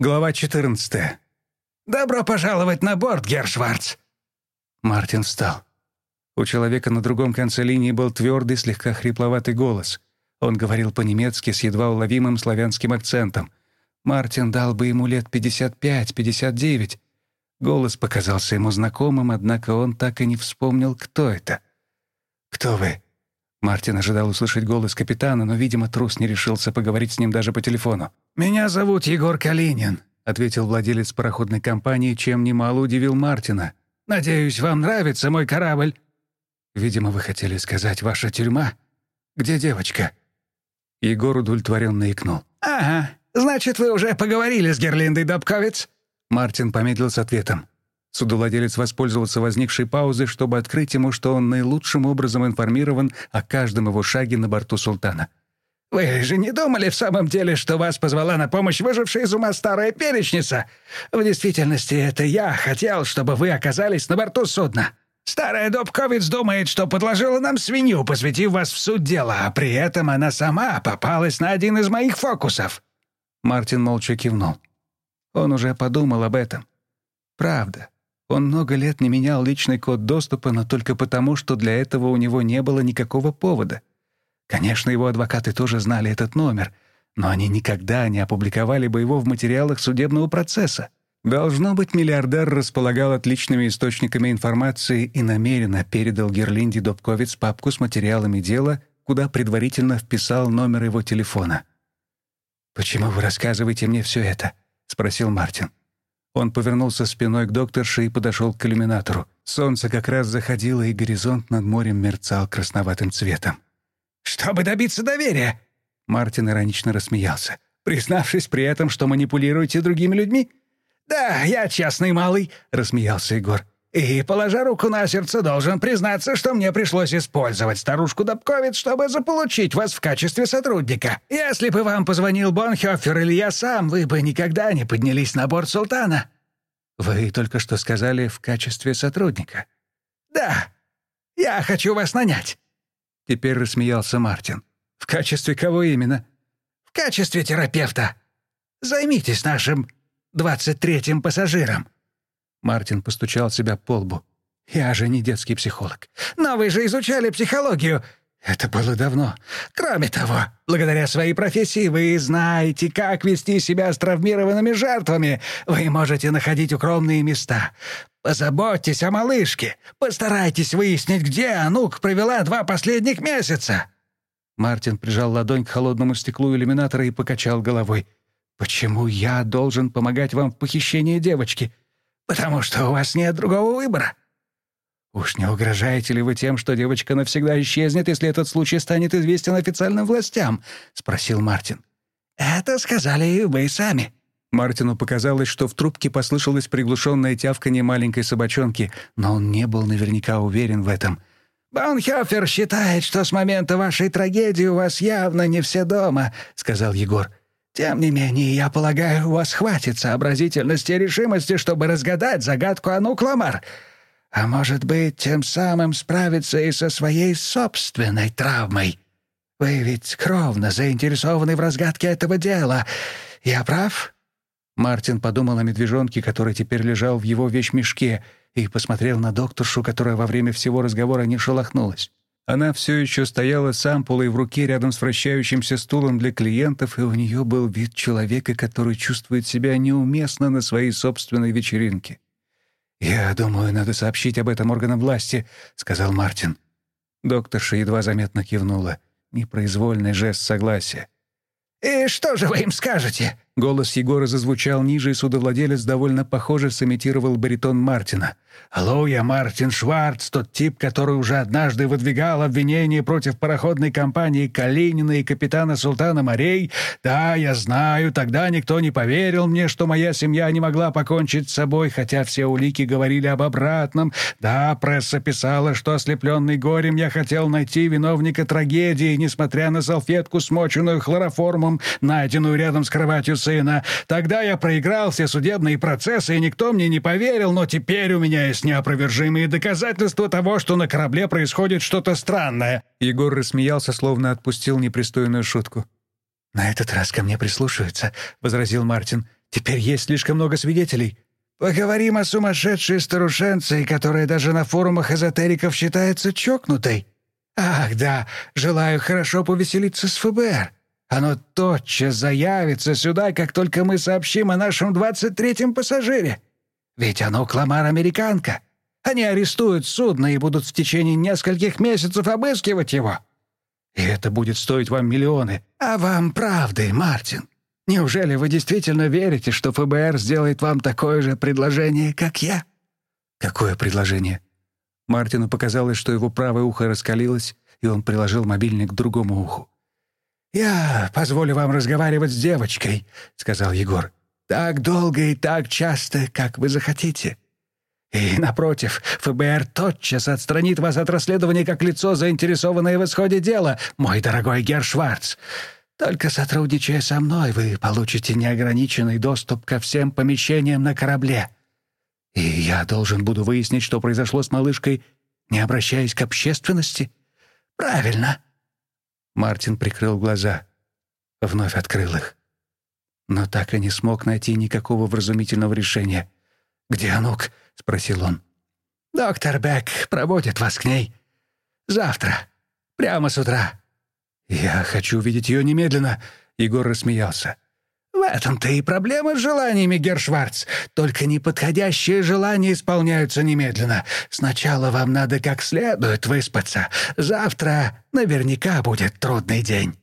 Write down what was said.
Глава 14. «Добро пожаловать на борт, Гершварц!» Мартин встал. У человека на другом конце линии был твердый, слегка хрипловатый голос. Он говорил по-немецки с едва уловимым славянским акцентом. Мартин дал бы ему лет 55-59. Голос показался ему знакомым, однако он так и не вспомнил, кто это. «Кто вы?» Мартин ожидал услышать голос капитана, но, видимо, трус не решился поговорить с ним даже по телефону. «Меня зовут Егор Калинин», — ответил владелец пароходной компании, чем немало удивил Мартина. «Надеюсь, вам нравится мой корабль?» «Видимо, вы хотели сказать, ваша тюрьма? Где девочка?» Егор удовлетворенно икнул. «Ага, значит, вы уже поговорили с Герлиндой Добковец?» Мартин помедлил с ответом. Судовладелец воспользовался возникшей паузой, чтобы открыть ему, что он наилучшим образом информирован о каждом его шаге на борту «Султана». «Вы же не думали в самом деле, что вас позвала на помощь выжившая из ума старая перечница? В действительности, это я хотел, чтобы вы оказались на борту судна. Старая Добковец думает, что подложила нам свинью, посвятив вас в суть дела, а при этом она сама попалась на один из моих фокусов». Мартин молча кивнул. Он уже подумал об этом. Правда. Он много лет не менял личный код доступа, но только потому, что для этого у него не было никакого повода — Конечно, его адвокаты тоже знали этот номер, но они никогда не опубликовали бы его в материалах судебного процесса. Должно быть, миллиардер располагал отличными источниками информации и намеренно передал Герлинде Добковец папку с материалами дела, куда предварительно вписал номер его телефона. «Почему вы рассказываете мне все это?» — спросил Мартин. Он повернулся спиной к докторше и подошел к иллюминатору. Солнце как раз заходило, и горизонт над морем мерцал красноватым цветом. «Чтобы добиться доверия!» Мартин иронично рассмеялся, признавшись при этом, что манипулируете другими людьми. «Да, я честный малый», — рассмеялся Егор. «И, положа руку на сердце, должен признаться, что мне пришлось использовать старушку Добковец, чтобы заполучить вас в качестве сотрудника. Если бы вам позвонил Бонхёфер или я сам, вы бы никогда не поднялись на борт Султана». «Вы только что сказали в качестве сотрудника». «Да, я хочу вас нанять». Теперь рассмеялся Мартин. «В качестве кого именно?» «В качестве терапевта. Займитесь нашим двадцать третьим пассажиром». Мартин постучал себя по лбу. «Я же не детский психолог». «Но вы же изучали психологию. Это было давно. Кроме того, благодаря своей профессии вы знаете, как вести себя с травмированными жертвами. Вы можете находить укромные места. Позаботьтесь о малышке. Постарайтесь выяснить, где Анук провела два последних месяца». Мартин прижал ладонь к холодному стеклу иллюминатора и покачал головой. «Почему я должен помогать вам в похищении девочки?» «Потому что у вас нет другого выбора. «Уж не угрожаете ли вы тем, что девочка навсегда исчезнет, если этот случай станет известен официальным властям?» — спросил Мартин. «Это сказали вы сами». Мартину показалось, что в трубке послышалось приглушенное тявканье маленькой собачонки, но он не был наверняка уверен в этом. «Баунхёфер считает, что с момента вашей трагедии у вас явно не все дома», — сказал Егор. «Тем не менее, я полагаю, у вас хватит сообразительности и решимости, чтобы разгадать загадку Анук Ламар а может быть, тем самым справиться и со своей собственной травмой. Вы ведь кровно заинтересованы в разгадке этого дела. Я прав?» Мартин подумал о медвежонке, который теперь лежал в его вещмешке, и посмотрел на докторшу, которая во время всего разговора не шелохнулась. Она все еще стояла с ампулой в руке рядом с вращающимся стулом для клиентов, и у нее был вид человека, который чувствует себя неуместно на своей собственной вечеринке. «Я думаю, надо сообщить об этом органам власти», — сказал Мартин. Докторша едва заметно кивнула. Непроизвольный жест согласия. «И что же вы им скажете?» Голос Егора зазвучал ниже, и судовладелец довольно похоже сымитировал баритон Мартина. «Алло, я Мартин Шварц, тот тип, который уже однажды выдвигал обвинения против пароходной компании Калинина и капитана Султана Морей. Да, я знаю, тогда никто не поверил мне, что моя семья не могла покончить с собой, хотя все улики говорили об обратном. Да, пресса писала, что, ослепленный горем, я хотел найти виновника трагедии, несмотря на салфетку, смоченную хлороформом, найденную рядом с кроватью сына. Тогда я проиграл все судебные процессы, и никто мне не поверил, но теперь у меня есть неопровержимые доказательства того, что на корабле происходит что-то странное». Егор рассмеялся, словно отпустил непристойную шутку. «На этот раз ко мне прислушиваются», — возразил Мартин. Теперь есть слишком много свидетелей. Поговорим о сумасшедшей старушенце, которая даже на форумах эзотериков считается чокнутой. Ах, да, желаю хорошо повеселиться с ФБР. Оно тотчас заявится сюда, как только мы сообщим о нашем двадцать третьем пассажире. Ведь оно кламар-американка. Они арестуют судно и будут в течение нескольких месяцев обыскивать его. И это будет стоить вам миллионы. А вам правды, Мартин. Неужели вы действительно верите, что ФБР сделает вам такое же предложение, как я?» «Какое предложение?» Мартину показалось, что его правое ухо раскалилось, и он приложил мобильник к другому уху. «Я позволю вам разговаривать с девочкой», — сказал Егор. «Так долго и так часто, как вы захотите. И, напротив, ФБР тотчас отстранит вас от расследования как лицо, заинтересованное в исходе дела, мой дорогой Герр Шварц. Только сотрудничая со мной, вы получите неограниченный доступ ко всем помещениям на корабле. И я должен буду выяснить, что произошло с малышкой, не обращаясь к общественности? Правильно. Мартин прикрыл глаза, вновь открыл их. Но так и не смог найти никакого вразумительного решения. «Где Анук?» — спросил он. «Доктор Бек проводит вас к ней. Завтра. Прямо с утра. «Я хочу видеть ее немедленно», — Егор рассмеялся. «В этом-то и проблема с желаниями, Гершварц. Только неподходящие желания исполняются немедленно. Сначала вам надо как следует выспаться. Завтра наверняка будет трудный день».